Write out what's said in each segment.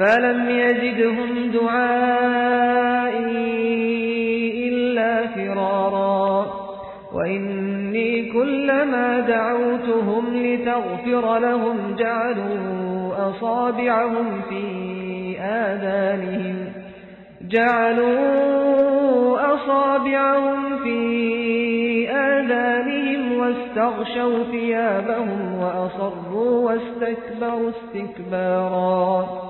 فلم يزدهم دعائي إلا فرارا وإني كلما دعوتهم لتغفر لهم جعلوا أصابعهم في آذانهم جعلوا أصابعهم في آذانهم واستغشوا ثيابهم وأصروا واستكبروا استكبارا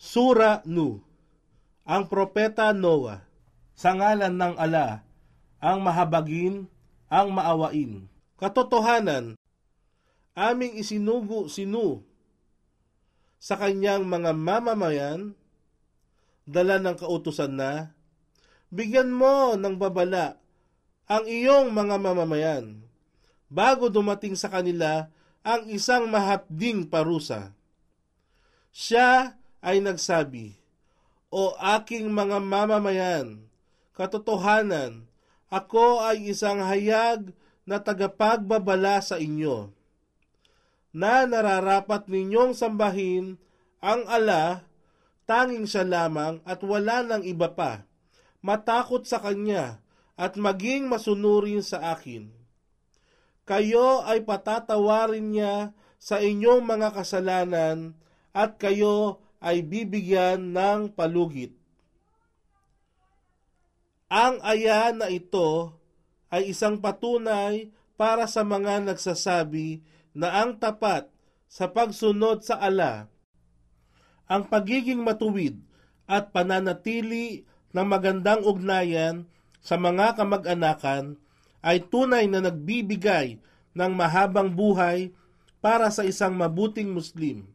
Sura Nu. Ang Propeta Noah Sa ngalan ng ala Ang mahabagin Ang maawain. Katotohanan Aming isinugo si Nu Sa kanyang mga mamamayan Dala ng kautusan na Bigyan mo ng babala Ang iyong mga mamamayan Bago dumating sa kanila Ang isang mahapding parusa. Siya ay nagsabi, O aking mga mamamayan, katotohanan, ako ay isang hayag na tagapagbabala sa inyo, na nararapat ninyong sambahin ang ala, tanging siya lamang at wala ng iba pa, matakot sa kanya at maging masunurin sa akin. Kayo ay patatawarin niya sa inyong mga kasalanan at kayo ay bibigyan ng palugit. Ang aya na ito ay isang patunay para sa mga nagsasabi na ang tapat sa pagsunod sa ala, ang pagiging matuwid at pananatili ng magandang ugnayan sa mga kamag-anakan ay tunay na nagbibigay ng mahabang buhay para sa isang mabuting Muslim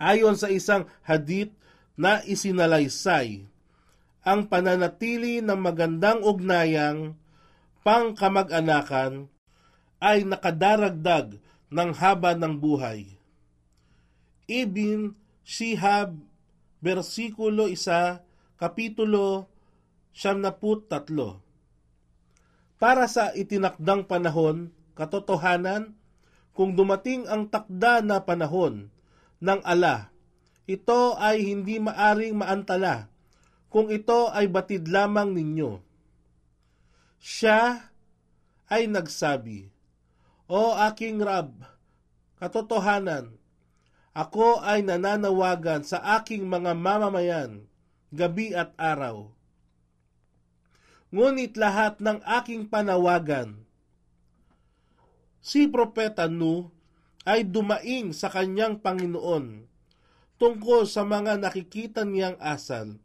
ayon sa isang hadith na isinalaysay. Ang pananatili ng magandang ugnayang pangkamag-anakan ay nakadaragdag ng haba ng buhay. Ibn Shihab, versikulo 1, kapitulo 73. Para sa itinakdang panahon, katotohanan, kung dumating ang takda na panahon ng ala. Ito ay hindi maaring maantala kung ito ay batid lamang ninyo. Siya ay nagsabi, O aking Rab, katotohanan, ako ay nananawagan sa aking mga mamamayan, gabi at araw. Ngunit lahat ng aking panawagan, si Propeta Nu ay dumaing sa kanyang Panginoon tungkol sa mga nakikita niyang asal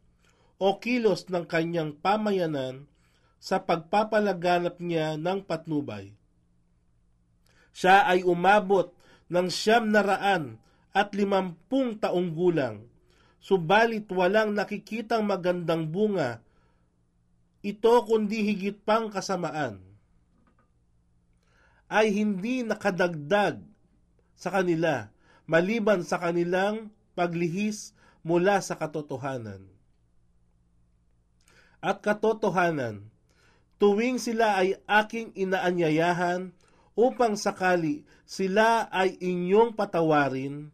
o kilos ng kanyang pamayanan sa pagpapalaganap niya ng patnubay. Siya ay umabot ng siyam na raan at limampung taong gulang, subalit walang nakikitang magandang bunga, ito kundi higit pang kasamaan, ay hindi nakadagdag sa kanila maliban sa kanilang paglihis mula sa katotohanan. At katotohanan, tuwing sila ay aking inaanyayahan upang sakali sila ay inyong patawarin,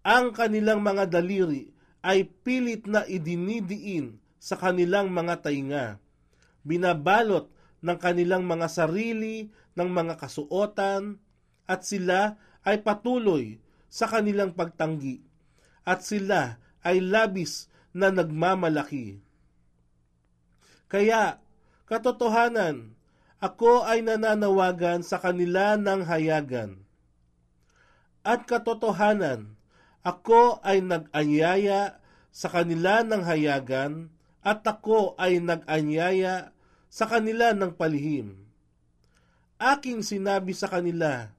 ang kanilang mga daliri ay pilit na idinidiin sa kanilang mga tainga, binabalot ng kanilang mga sarili ng mga kasuotan, at sila ay patuloy sa kanilang pagtanggi, at sila ay labis na nagmamalaki. Kaya, katotohanan, ako ay nananawagan sa kanila ng hayagan. At katotohanan, ako ay nag-anyaya sa kanila ng hayagan at ako ay nag-anyaya sa kanila ng palihim. Aking sinabi sa kanila,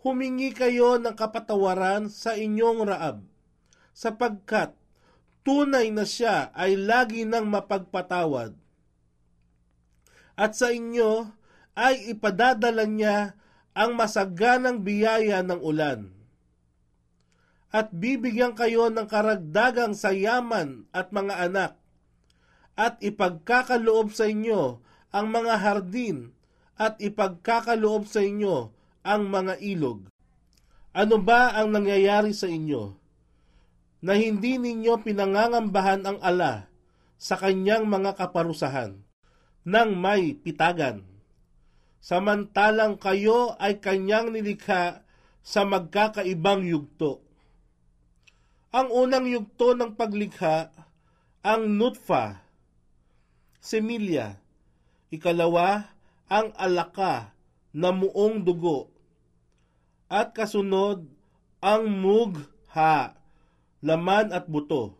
humingi kayo ng kapatawaran sa inyong raab, sapagkat tunay na siya ay lagi nang mapagpatawad. At sa inyo ay ipadadala niya ang masaganang biyaya ng ulan. At bibigyan kayo ng karagdagang sayaman at mga anak, at ipagkakaloob sa inyo ang mga hardin, at ipagkakaloob sa inyo ang mga ilog. Ano ba ang nangyayari sa inyo? na hindi ninyo pinangangambahan ang ala sa kanyang mga kaparusahan ng may pitagan. Samantalang kayo ay kanyang nilikha sa magkakaibang yugto. Ang unang yugto ng paglikha, ang nutfa, semilya. Ikalawa, ang alaka na muong dugo. At kasunod, ang mugha, laman at buto.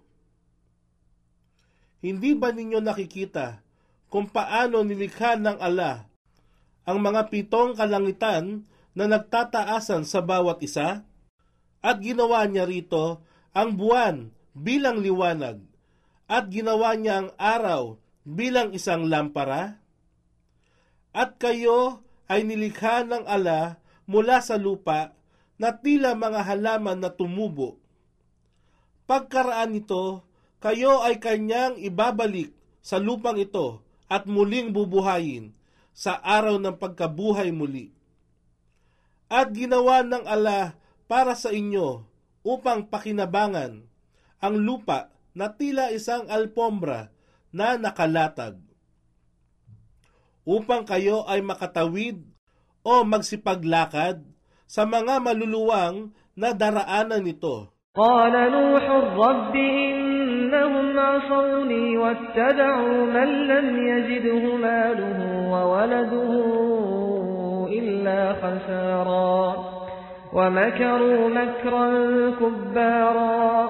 Hindi ba ninyo nakikita kung paano nilikha ng ala ang mga pitong kalangitan na nagtataasan sa bawat isa? At ginawa niya rito ang buwan bilang liwanag at ginawa niya ang araw bilang isang lampara? At kayo ay nilikha ng ala mula sa lupa na tila mga halaman na tumubo Pagkaraan nito, kayo ay kanyang ibabalik sa lupang ito at muling bubuhayin sa araw ng pagkabuhay muli. At ginawa ng ala para sa inyo upang pakinabangan ang lupa na tila isang alpombra na nakalatag Upang kayo ay makatawid o magsipaglakad sa mga maluluwang na daraanan nito قال نوح رب إنهم عصوني واتبعوا من لم يزده ماله وولده إلا خسارا ومكروا مكرا كبارا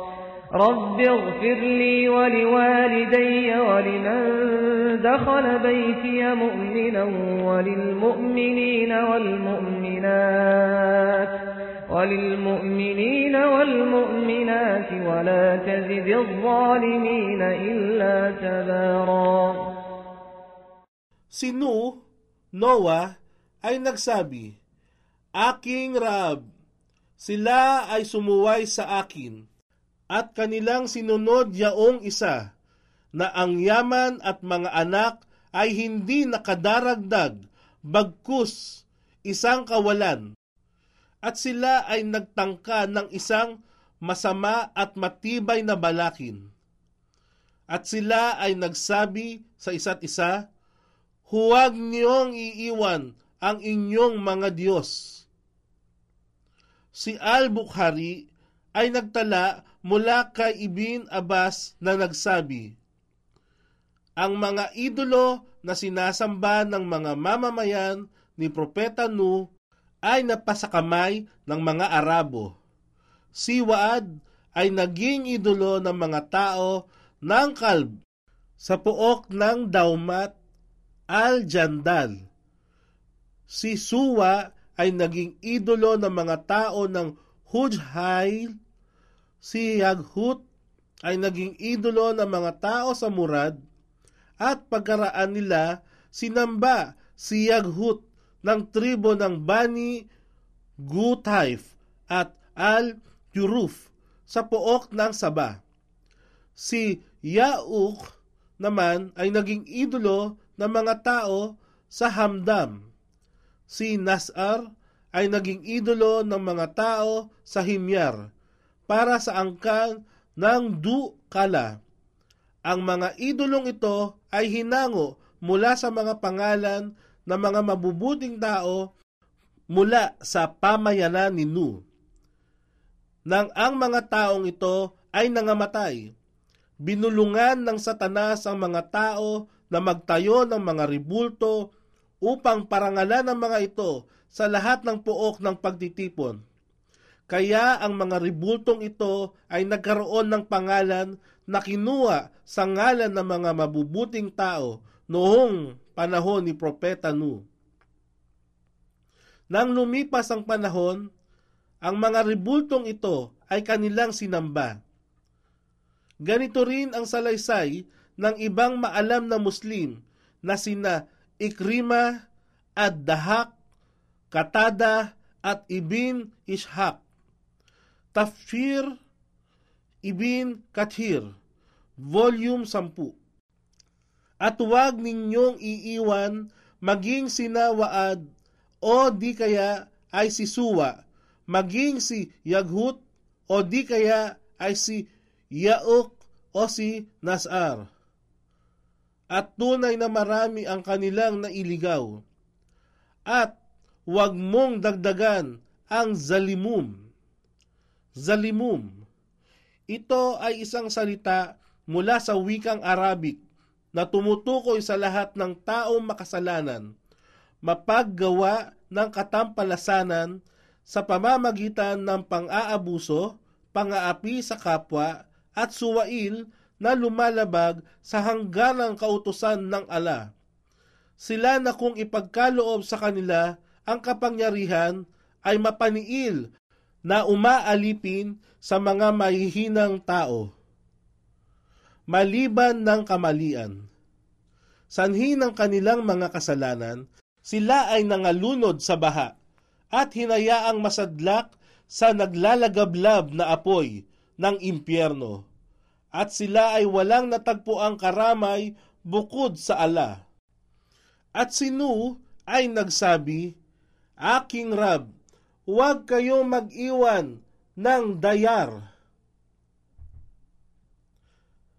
رب اغفر لي ولوالدي ولمن دخل بيتي مؤمنا وللمؤمنين والمؤمنات وللمؤمنين والمؤمنات ولا تزد الظالمين إلا تبارا Si Nu, Noah, ay nagsabi, Aking Rab, sila ay sumuway sa akin, at kanilang sinunod yaong isa, na ang yaman at mga anak ay hindi nakadaragdag, bagkus isang kawalan, at sila ay nagtangka ng isang masama at matibay na balakin. At sila ay nagsabi sa isa't isa, Huwag niyong iiwan ang inyong mga Diyos. Si Al-Bukhari ay nagtala mula kay Ibn Abbas na nagsabi, Ang mga idolo na sinasamba ng mga mamamayan ni Propeta Nu ay napasakamay ng mga Arabo. Si Waad ay naging idolo ng mga tao ng Kalb sa puok ng Daumat al-Jandal. Si Suwa ay naging idolo ng mga tao ng Hujhail. Si Yaghut ay naging idolo ng mga tao sa Murad. At pagkaraan nila, sinamba si Yaghut ng tribo ng Bani Gutaif at Al-Yuruf sa pook ng Saba. Si Yauk naman ay naging idolo ng mga tao sa Hamdam. Si Nasar ay naging idolo ng mga tao sa Himyar para sa angkan ng Du Kala. Ang mga idolong ito ay hinango mula sa mga pangalan ng mga mabubuting tao mula sa pamayanan ni Nu. Nang ang mga taong ito ay nangamatay, binulungan ng satanas ang mga tao na magtayo ng mga ribulto upang parangalan ng mga ito sa lahat ng puok ng pagtitipon. Kaya ang mga ribultong ito ay nagkaroon ng pangalan na kinuha sa ngalan ng mga mabubuting tao noong panahon ni Propeta Nu. Nang lumipas ang panahon, ang mga ribultong ito ay kanilang sinamba. Ganito rin ang salaysay ng ibang maalam na Muslim na sina Ikrima at Dahak, Katada at Ibn Ishaq. Tafsir Ibn Kathir, Volume 10. At huwag ninyong iiwan maging sinawaad o di kaya ay si Suwa, maging si Yaghut o di kaya ay si Yauk o si Nasar at tunay na marami ang kanilang nailigaw. At huwag mong dagdagan ang zalimum. Zalimum. Ito ay isang salita mula sa wikang Arabic na tumutukoy sa lahat ng taong makasalanan, mapaggawa ng katampalasanan sa pamamagitan ng pang-aabuso, pang-aapi sa kapwa, at suwail na lumalabag sa hangganang kautusan ng ala. Sila na kung ipagkaloob sa kanila ang kapangyarihan ay mapaniil na umaalipin sa mga mahihinang tao. Maliban ng kamalian. Sanhi ng kanilang mga kasalanan, sila ay nangalunod sa baha at hinayaang masadlak sa naglalagablab na apoy ng impyerno at sila ay walang natagpuang karamay bukod sa ala. At si Nu ay nagsabi, Aking Rab, huwag kayong mag-iwan ng dayar.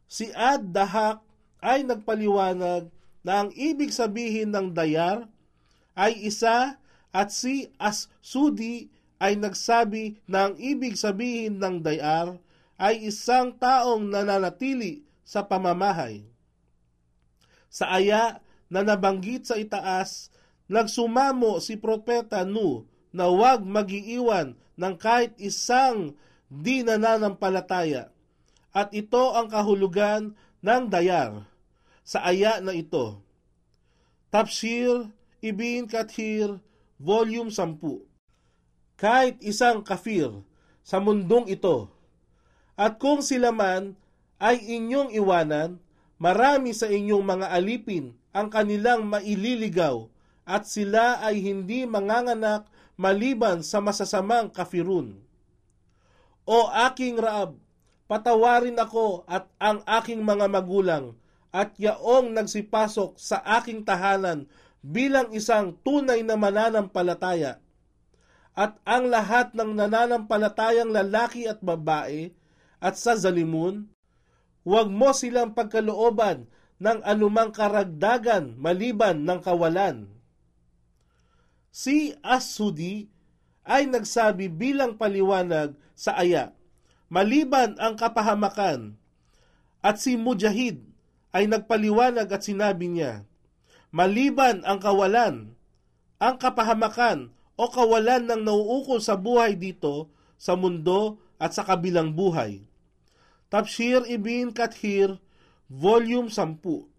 Si Ad Dahak ay nagpaliwanag na ang ibig sabihin ng dayar ay isa at si As-Sudi ay nagsabi na ang ibig sabihin ng dayar ay isang taong nananatili sa pamamahay. Sa aya na nabanggit sa itaas, nagsumamo si Propeta Nu na huwag magiiwan ng kahit isang di nananampalataya at ito ang kahulugan ng dayar sa aya na ito. Tafsir Ibn Kathir, Volume 10 Kahit isang kafir sa mundong ito, at kung sila man ay inyong iwanan, marami sa inyong mga alipin ang kanilang maililigaw at sila ay hindi manganganak maliban sa masasamang kafirun. O aking Raab, patawarin ako at ang aking mga magulang at yaong nagsipasok sa aking tahanan bilang isang tunay na mananampalataya. At ang lahat ng nananampalatayang lalaki at babae at sa zalimun, huwag mo silang pagkalooban ng anumang karagdagan maliban ng kawalan. Si Asudi ay nagsabi bilang paliwanag sa aya, maliban ang kapahamakan, at si Mujahid ay nagpaliwanag at sinabi niya, maliban ang kawalan, ang kapahamakan o kawalan ng nauukol sa buhay dito, sa mundo at sa kabilang buhay. Tafsir Ibn Kathir, Volume 10